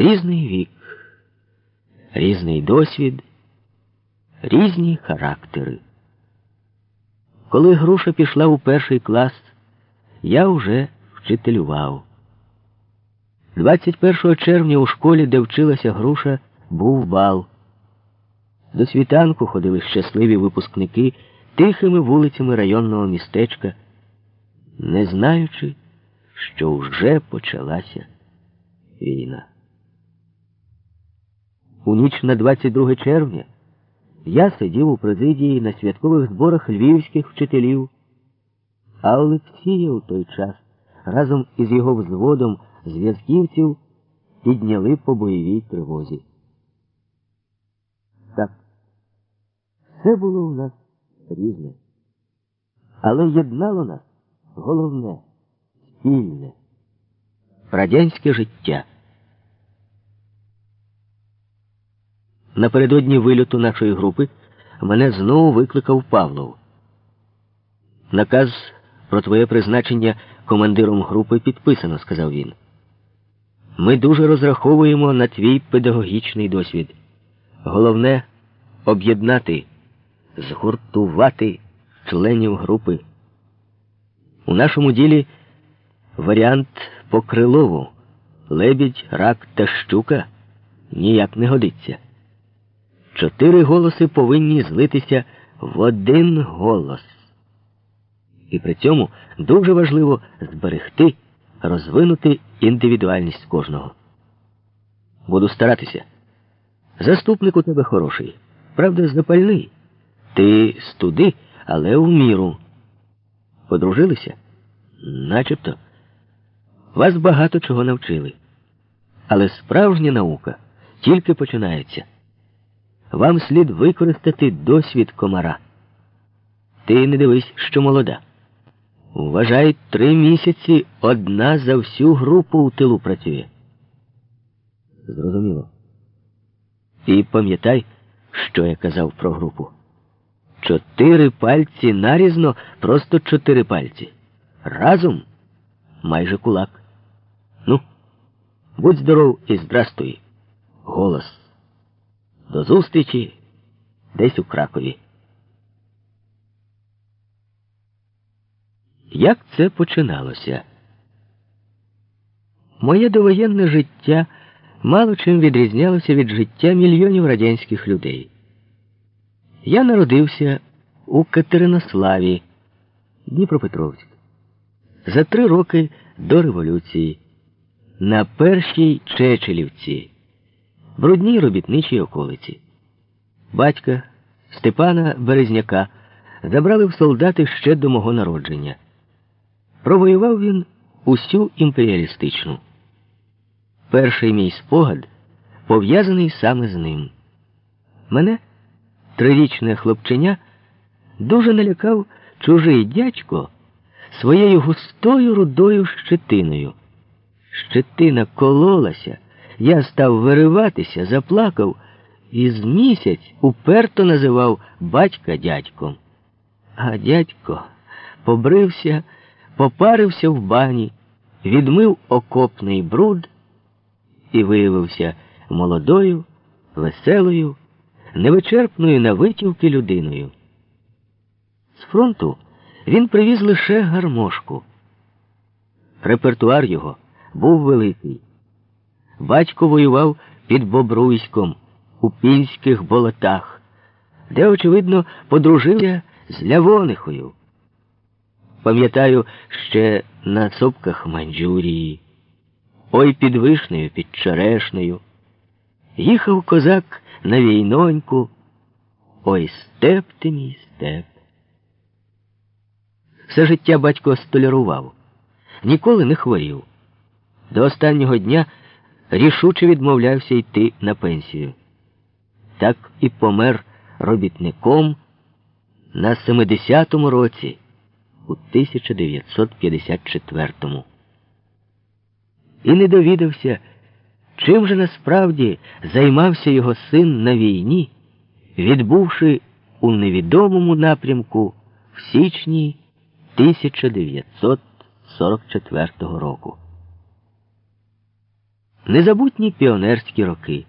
Різний вік, різний досвід, різні характери. Коли груша пішла у перший клас, я вже вчителював. 21 червня у школі, де вчилася груша, був бал. До світанку ходили щасливі випускники тихими вулицями районного містечка, не знаючи, що вже почалася війна. У ніч на 22 червня я сидів у президії на святкових зборах львівських вчителів, а Олексія у той час разом із його взводом зв'язківців підняли по бойовій тривозі. Так, все було у нас різне, але єднало нас головне, спільне, радянське життя. Напередодні вильоту нашої групи мене знову викликав Павлов. Наказ про твоє призначення командиром групи підписано, сказав він. Ми дуже розраховуємо на твій педагогічний досвід. Головне об'єднати, згуртувати членів групи. У нашому ділі варіант по Крилову лебідь, рак та щука ніяк не годиться. Чотири голоси повинні злитися в один голос. І при цьому дуже важливо зберегти, розвинути індивідуальність кожного. Буду старатися. Заступник у тебе хороший, правда, запальний. Ти студи, але в міру. Подружилися? Начебто. Вас багато чого навчили. Але справжня наука тільки починається. Вам слід використати досвід комара. Ти не дивись, що молода. Вважай, три місяці одна за всю групу у тилу працює. Зрозуміло. І пам'ятай, що я казав про групу. Чотири пальці нарізно, просто чотири пальці. Разом майже кулак. Ну, будь здоров і здрастуй. Голос. До зустрічі десь у Кракові. Як це починалося? Моє довоєнне життя мало чим відрізнялося від життя мільйонів радянських людей. Я народився у Катеринославі, Дніпропетровськ, за три роки до революції, на першій Чечелівці, брудній робітничій околиці. Батька Степана Березняка забрали в солдати ще до мого народження. Провоював він усю імперіалістичну. Перший мій спогад пов'язаний саме з ним. Мене, трирічне хлопченя, дуже налякав чужий дядько своєю густою рудою щетиною. Щетина кололася, я став вириватися, заплакав і з місяць уперто називав батька дядьком. А дядько побрився попарився в бані, відмив окопний бруд і виявився молодою, веселою, невичерпною на витівки людиною. З фронту він привіз лише гармошку. Репертуар його був великий. Батько воював під Бобруйськом у пінських болотах, де, очевидно, подружився з Лявонихою. Пам'ятаю ще на сопках Манджурії, ой під вишнею, під черешнею. Їхав козак на війноньку, ой степ ти мій степ. Все життя батько столярував, ніколи не хворів. До останнього дня рішуче відмовлявся йти на пенсію. Так і помер робітником на 70-му році у 1954-му. І не довідався, чим же насправді займався його син на війні, відбувши у невідомому напрямку в січні 1944 року. Незабутні піонерські роки.